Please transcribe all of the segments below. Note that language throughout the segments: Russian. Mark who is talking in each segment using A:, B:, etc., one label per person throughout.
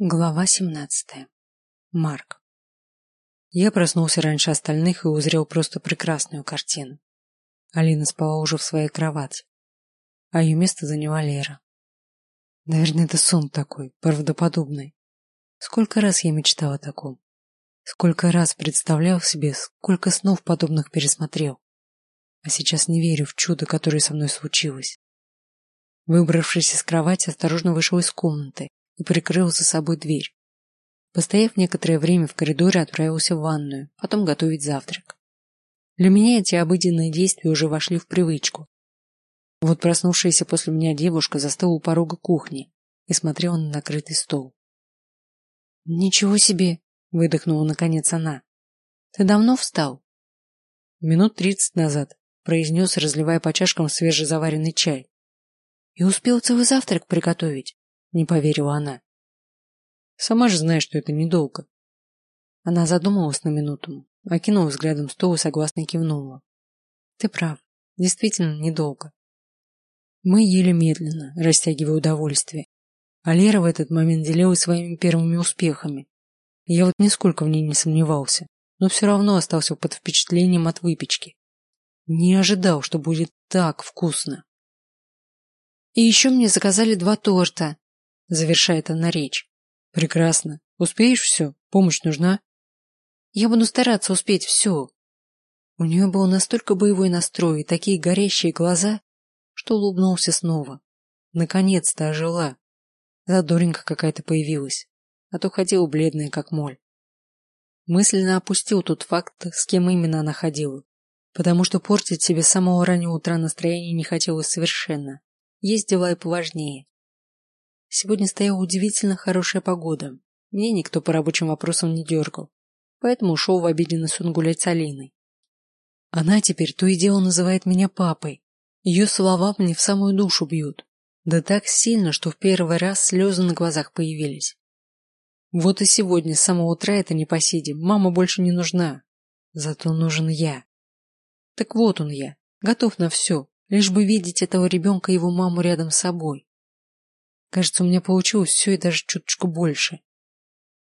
A: Глава семнадцатая. Марк. Я проснулся раньше остальных и узрел просто прекрасную картину. Алина спала уже в своей кровати, а ее место заняла Лера. Наверное, это сон такой, правдоподобный. Сколько раз я мечтал о таком. Сколько раз представлял себе, сколько снов подобных пересмотрел. А сейчас не верю в чудо, которое со мной случилось. Выбравшись из кровати, осторожно вышел из комнаты и прикрыл за собой дверь. Постояв некоторое время в коридоре, отправился в ванную, потом готовить завтрак. Для меня эти обыденные действия уже вошли в привычку. Вот проснувшаяся после меня девушка застыла у порога кухни и смотрела на накрытый стол. Ничего себе, выдохнула наконец она. Ты давно встал? Минут тридцать назад, произнес, разливая по чашкам свежезаваренный чай. И успел целый завтрак приготовить не поверила она. Сама же знаешь, что это недолго. Она задумалась на минуту, окинула взглядом стол и согласно кивнула. Ты прав, действительно недолго. Мы ели медленно, растягивая удовольствие. А Лера в этот момент делилась своими первыми успехами. Я вот нисколько в ней не сомневался, но все равно остался под впечатлением от выпечки. Не ожидал, что будет так вкусно. И еще мне заказали два торта, завершает она речь. Прекрасно. Успеешь все? Помощь нужна? Я буду стараться успеть все. У нее был настолько боевой настрой и такие горящие глаза, что улыбнулся снова. Наконец-то ожила. Задоринка какая-то появилась, а то ходила бледная, как моль. Мысленно опустил тот факт, с кем именно она ходила, потому что портить себе с самого раннего утра настроение не хотелось совершенно. Есть дела и поважнее. Сегодня стояла удивительно хорошая погода. Мне никто по рабочим вопросам не дергал, поэтому ушел в обеденный сон гулять с Алиной. Она теперь то и дело называет меня папой. Ее слова мне в самую душу бьют. Да так сильно, что в первый раз слезы на глазах появились. Вот и сегодня с самого утра это не посидим. Мама больше не нужна. Зато нужен я. Так вот он я, готов на все, лишь бы видеть этого ребенка и его маму рядом с собой. Кажется, у меня получилось все и даже чуточку больше.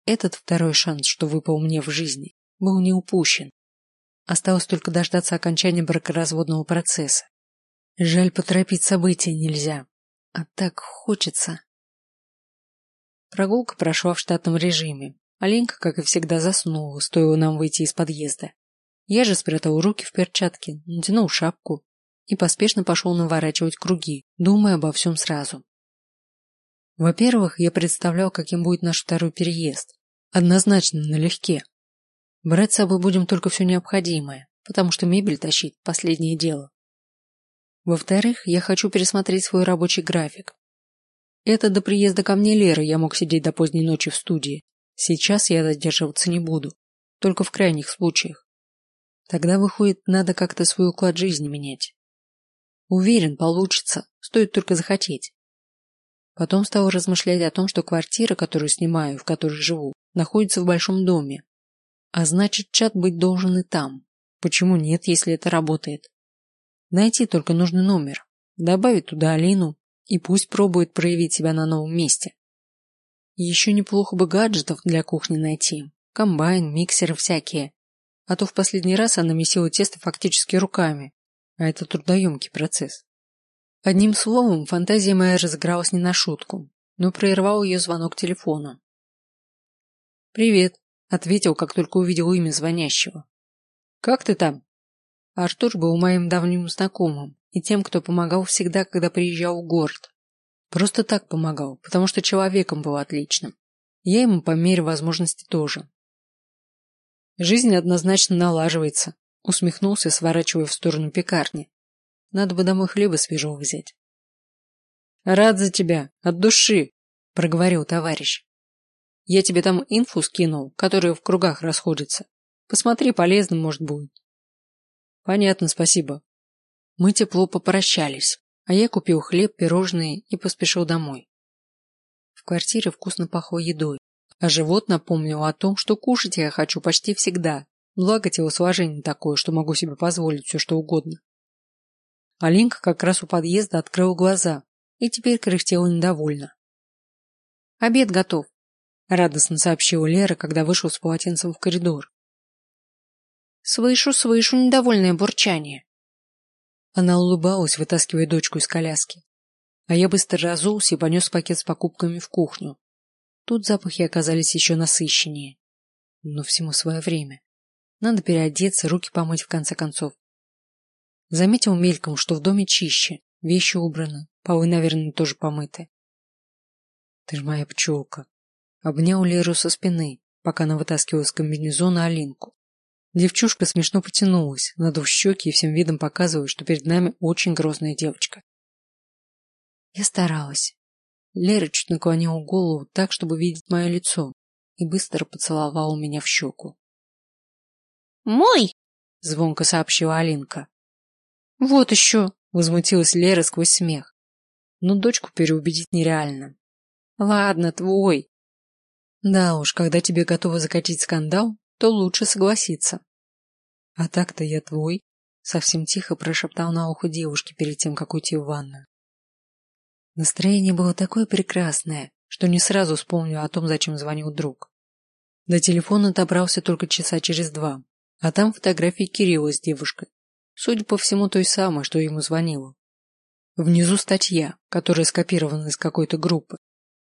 A: Этот второй шанс, что выпал мне в жизни, был не упущен. Осталось только дождаться окончания бракоразводного процесса. Жаль, поторопить события нельзя. А так хочется. Прогулка прошла в штатном режиме. Оленька, как и всегда, заснула, стоило нам выйти из подъезда. Я же спрятал руки в перчатки, натянул шапку и поспешно пошел наворачивать круги, думая обо всем сразу. Во-первых, я представлял, каким будет наш второй переезд. Однозначно налегке. Брать с собой будем только все необходимое, потому что мебель тащить – последнее дело. Во-вторых, я хочу пересмотреть свой рабочий график. Это до приезда ко мне Леры я мог сидеть до поздней ночи в студии. Сейчас я задерживаться не буду, только в крайних случаях. Тогда выходит, надо как-то свой уклад жизни менять. Уверен, получится, стоит только захотеть. Потом стал размышлять о том, что квартира, которую снимаю, в которой живу, находится в большом доме. А значит, чат быть должен и там. Почему нет, если это работает? Найти только нужный номер, добавить туда Алину и пусть пробует проявить себя на новом месте. еще неплохо бы гаджетов для кухни найти. Комбайн, миксеры всякие. А то в последний раз она месила тесто фактически руками, а это трудоемкий процесс. Одним словом, фантазия моя разыгралась не на шутку, но прервал ее звонок телефона. «Привет», — ответил, как только увидел имя звонящего. «Как ты там?» Артур был моим давним знакомым и тем, кто помогал всегда, когда приезжал в город. Просто так помогал, потому что человеком был отличным. Я ему по мере возможности тоже. Жизнь однозначно налаживается, усмехнулся, сворачивая в сторону пекарни. Надо бы домой хлеба свежего взять. Рад за тебя, от души, проговорил товарищ. Я тебе там инфу скинул, которая в кругах расходится. Посмотри, полезным может будет. Понятно, спасибо. Мы тепло попрощались, а я купил хлеб, пирожные и поспешил домой. В квартире вкусно пахло едой, а живот напомнил о том, что кушать я хочу почти всегда. Благо телосложение такое, что могу себе позволить все что угодно. Алинка как раз у подъезда открыла глаза и теперь кряхтела недовольно. Обед готов. радостно сообщила Лера, когда вышел с полотенцем в коридор.
B: Слышу, слышу недовольное бурчание.
A: Она улыбалась, вытаскивая дочку из коляски. А я быстро разулся и понес пакет с покупками в кухню. Тут запахи оказались еще насыщеннее. Но всему свое время. Надо переодеться, руки помыть в конце концов. Заметил мельком, что в доме чище, вещи убраны, полы, наверное, тоже помыты. Ты ж моя пчелка. Обнял Леру со спины, пока она вытаскивала из комбинезона Алинку. Девчушка смешно потянулась, надув щеки и всем видом показывая, что перед нами очень грозная девочка. Я старалась. Лера чуть наклонила голову так, чтобы видеть мое лицо, и быстро поцеловала меня в щеку.
B: «Мой!»
A: — звонко сообщила Алинка.
B: «Вот еще!»
A: — возмутилась Лера сквозь смех. Но дочку переубедить нереально. «Ладно, твой!» Да уж, когда тебе готовы закатить скандал, то лучше согласиться. А так-то я твой, совсем тихо прошептал на ухо девушки перед тем, как уйти в ванную. Настроение было такое прекрасное, что не сразу вспомнил о том, зачем звонил друг. До телефона добрался только часа через два, а там фотографии Кирилла с девушкой. Судя по всему, той самой, что ему звонила. Внизу статья, которая скопирована из какой-то группы.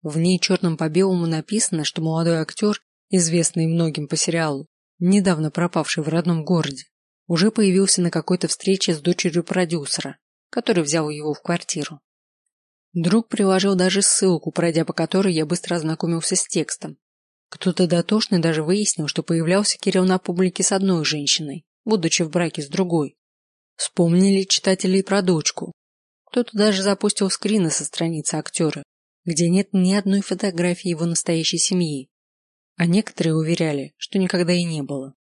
A: В ней черным по белому написано, что молодой актер известный многим по сериалу, недавно пропавший в родном городе, уже появился на какой-то встрече с дочерью продюсера, который взял его в квартиру. Друг приложил даже ссылку, пройдя по которой я быстро ознакомился с текстом. Кто-то дотошный даже выяснил, что появлялся Кирилл на публике с одной женщиной, будучи в браке с другой. Вспомнили читатели про дочку. Кто-то даже запустил скрины со страницы актера, где нет ни одной фотографии его настоящей семьи, а некоторые уверяли, что никогда и не было.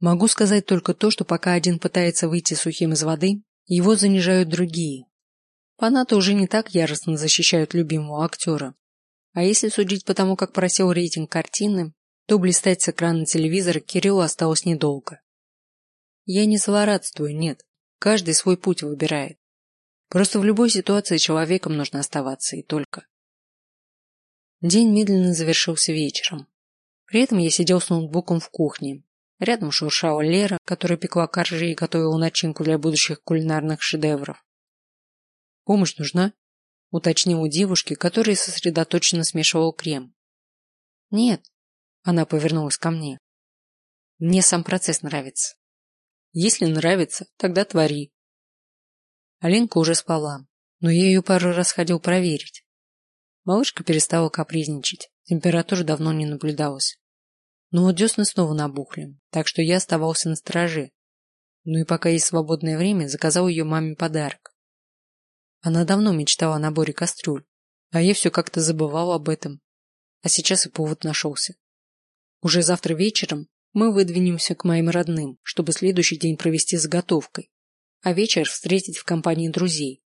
A: Могу сказать только то, что пока один пытается выйти сухим из воды, его занижают другие. Фанаты уже не так яростно защищают любимого актера. А если судить по тому, как просел рейтинг картины, то блистать с экрана телевизора Кириллу осталось недолго. Я не злорадствую, нет. Каждый свой путь выбирает. Просто в любой ситуации человеком нужно оставаться и только. День медленно завершился вечером. При этом я сидел с ноутбуком в кухне. Рядом шуршала Лера, которая пекла коржи и готовила начинку для будущих кулинарных шедевров. «Помощь нужна?» — уточнил у девушки, которая сосредоточенно смешивала крем. «Нет», — она повернулась ко мне. «Мне сам процесс нравится». «Если нравится, тогда твори». Алинка уже спала, но я ее пару раз ходил проверить. Малышка перестала капризничать, температура давно не наблюдалась. Но вот десны снова набухли, так что я оставался на страже. Ну и пока есть свободное время, заказал ее маме подарок. Она давно мечтала о наборе кастрюль, а я все как-то забывал об этом. А сейчас и повод нашелся. Уже завтра вечером мы выдвинемся к моим родным, чтобы следующий день провести заготовкой, а вечер встретить в компании друзей.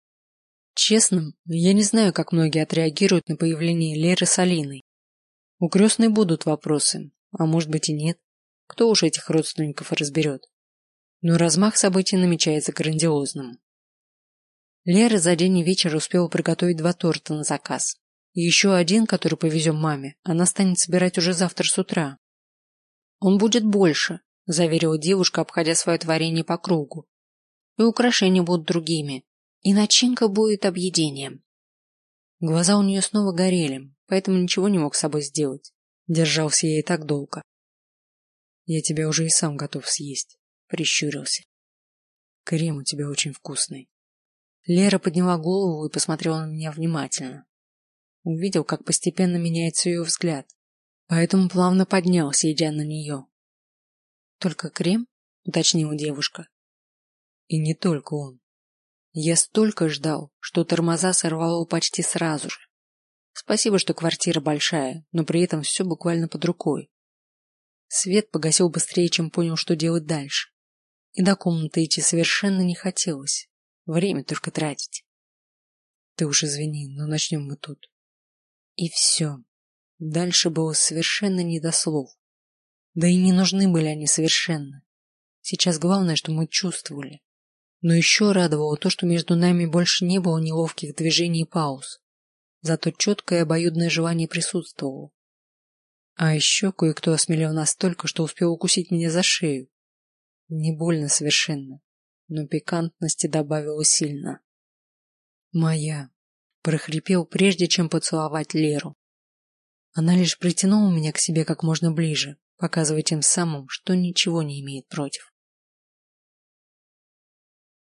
A: Честно, я не знаю, как многие отреагируют на появление Леры с Алиной. У крестной будут вопросы, а может быть и нет. Кто уж этих родственников разберет. Но размах событий намечается грандиозным. Лера за день и вечер успела приготовить два торта на заказ. Еще один, который повезем маме, она станет собирать уже завтра с утра. Он будет больше, заверила девушка, обходя свое творение по кругу. И украшения будут другими, и начинка будет объедением. Глаза у нее снова горели, поэтому ничего не мог с собой сделать. Держался я и так долго. Я тебя уже и сам готов съесть, прищурился. Крем у тебя очень вкусный. Лера подняла голову и посмотрела на меня внимательно. Увидел, как постепенно меняется ее взгляд, поэтому плавно поднялся, идя на нее. Только крем, уточнила девушка. И не только он. Я столько ждал, что тормоза сорвало почти сразу же. Спасибо, что квартира большая, но при этом все буквально под рукой. Свет погасил быстрее, чем понял, что делать дальше. И до комнаты идти совершенно не хотелось. Время только тратить. Ты уж извини, но начнем мы тут. И все. Дальше было совершенно не до слов. Да и не нужны были они совершенно. Сейчас главное, что мы чувствовали. Но еще радовало то, что между нами больше не было неловких движений и пауз. Зато четкое обоюдное желание присутствовало. А еще кое-кто осмелел настолько, что успел укусить меня за шею. Не больно совершенно, но пикантности добавило сильно. Моя, прохрипел прежде, чем поцеловать Леру. Она лишь притянула меня к себе как можно ближе, показывая тем самым, что ничего не имеет против.